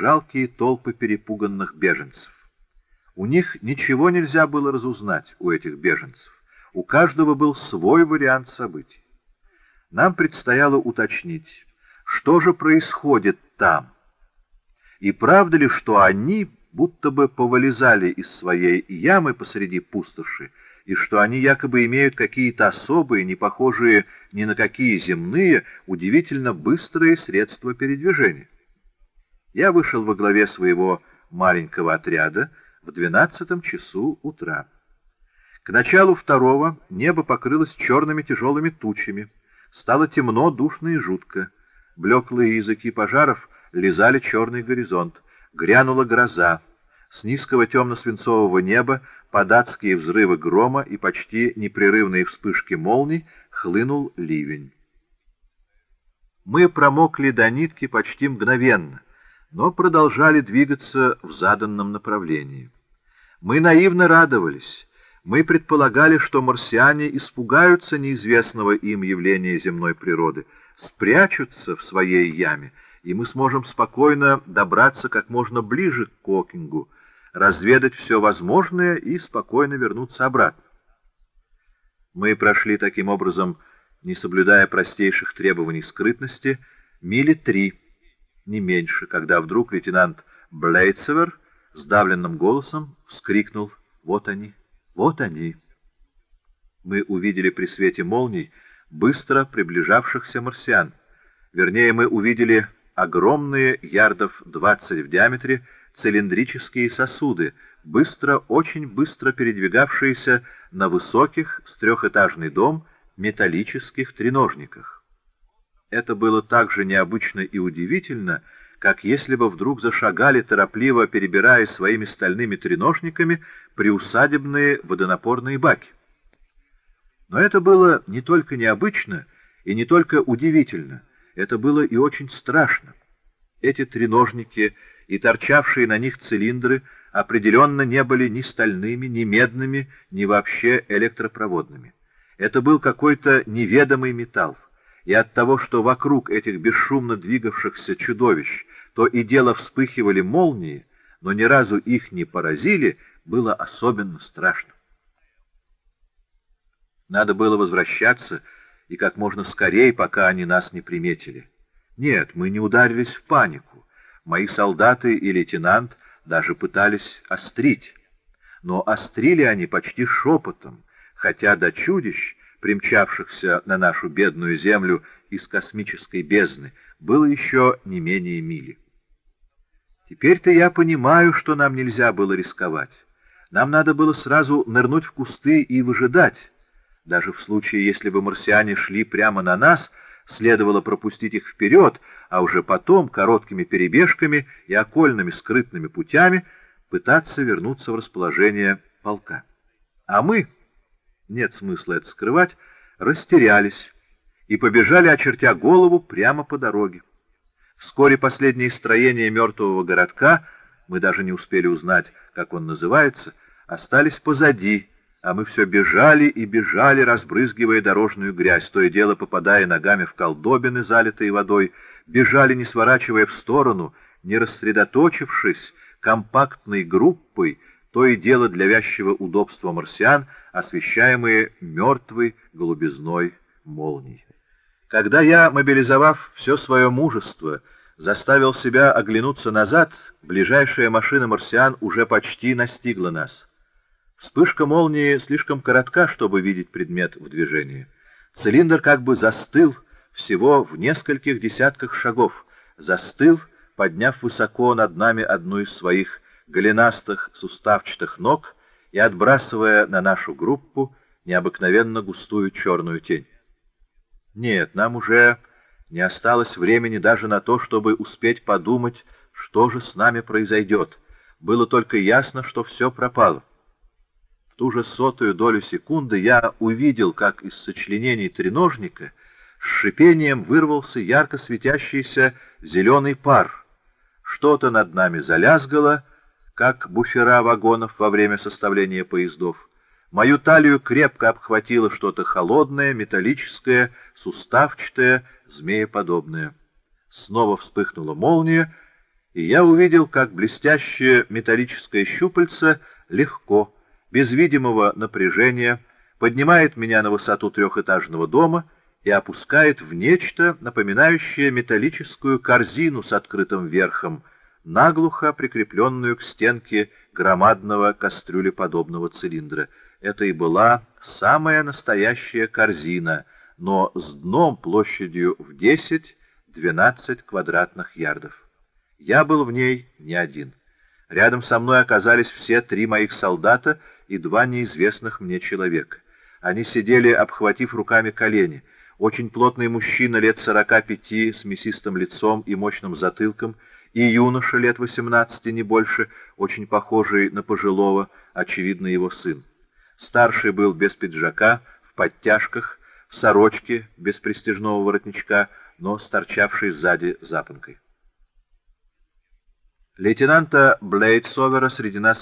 жалкие толпы перепуганных беженцев. У них ничего нельзя было разузнать, у этих беженцев. У каждого был свой вариант событий. Нам предстояло уточнить, что же происходит там. И правда ли, что они будто бы повылезали из своей ямы посреди пустоши, и что они якобы имеют какие-то особые, не похожие ни на какие земные, удивительно быстрые средства передвижения. Я вышел во главе своего маленького отряда в двенадцатом часу утра. К началу второго небо покрылось черными тяжелыми тучами. Стало темно, душно и жутко. Блеклые языки пожаров лизали черный горизонт. Грянула гроза. С низкого темно-свинцового неба под адские взрывы грома и почти непрерывные вспышки молний хлынул ливень. Мы промокли до нитки почти мгновенно, но продолжали двигаться в заданном направлении. Мы наивно радовались. Мы предполагали, что марсиане испугаются неизвестного им явления земной природы, спрячутся в своей яме, и мы сможем спокойно добраться как можно ближе к Кокингу, разведать все возможное и спокойно вернуться обратно. Мы прошли таким образом, не соблюдая простейших требований скрытности, мили три, не меньше, когда вдруг лейтенант Блейцевер сдавленным голосом вскрикнул «Вот они, вот они!». Мы увидели при свете молний быстро приближавшихся марсиан. Вернее, мы увидели огромные, ярдов 20 в диаметре, цилиндрические сосуды, быстро, очень быстро передвигавшиеся на высоких с трехэтажный дом металлических треножниках. Это было так же необычно и удивительно, как если бы вдруг зашагали, торопливо перебирая своими стальными треножниками приусадебные водонапорные баки. Но это было не только необычно и не только удивительно, это было и очень страшно. Эти треножники и торчавшие на них цилиндры определенно не были ни стальными, ни медными, ни вообще электропроводными. Это был какой-то неведомый металл, и от того, что вокруг этих бесшумно двигавшихся чудовищ то и дело вспыхивали молнии, но ни разу их не поразили, было особенно страшно. Надо было возвращаться, и как можно скорее, пока они нас не приметили. Нет, мы не ударились в панику. Мои солдаты и лейтенант даже пытались острить. Но острили они почти шепотом, хотя до чудищ, примчавшихся на нашу бедную землю из космической бездны, было еще не менее мили. Теперь-то я понимаю, что нам нельзя было рисковать. Нам надо было сразу нырнуть в кусты и выжидать. Даже в случае, если бы марсиане шли прямо на нас — следовало пропустить их вперед, а уже потом, короткими перебежками и окольными скрытными путями, пытаться вернуться в расположение полка. А мы, нет смысла это скрывать, растерялись и побежали, очертя голову, прямо по дороге. Вскоре последние строения мертвого городка, мы даже не успели узнать, как он называется, остались позади, а мы все бежали и бежали, разбрызгивая дорожную грязь, то и дело попадая ногами в колдобины, залитые водой, бежали, не сворачивая в сторону, не рассредоточившись, компактной группой, то и дело для вязчего удобства марсиан, освещаемые мертвой голубизной молний. Когда я, мобилизовав все свое мужество, заставил себя оглянуться назад, ближайшая машина марсиан уже почти настигла нас — Вспышка молнии слишком коротка, чтобы видеть предмет в движении. Цилиндр как бы застыл всего в нескольких десятках шагов, застыл, подняв высоко над нами одну из своих голенастых суставчатых ног и отбрасывая на нашу группу необыкновенно густую черную тень. Нет, нам уже не осталось времени даже на то, чтобы успеть подумать, что же с нами произойдет. Было только ясно, что все пропало ту же сотую долю секунды я увидел, как из сочленений треножника с шипением вырвался ярко светящийся зеленый пар. Что-то над нами залязгало, как буфера вагонов во время составления поездов. Мою талию крепко обхватило что-то холодное, металлическое, суставчатое, змееподобное. Снова вспыхнула молния, и я увидел, как блестящее металлическое щупальце легко, без видимого напряжения, поднимает меня на высоту трехэтажного дома и опускает в нечто, напоминающее металлическую корзину с открытым верхом, наглухо прикрепленную к стенке громадного кастрюлеподобного цилиндра. Это и была самая настоящая корзина, но с дном площадью в 10-12 квадратных ярдов. Я был в ней не один. Рядом со мной оказались все три моих солдата и два неизвестных мне человека. Они сидели, обхватив руками колени. Очень плотный мужчина лет сорока пяти с мясистым лицом и мощным затылком, и юноша лет восемнадцати, не больше, очень похожий на пожилого, очевидно, его сын. Старший был без пиджака, в подтяжках, в сорочке, без пристежного воротничка, но с торчавшей сзади запонкой. Лейтенанта Блейдсовера среди нас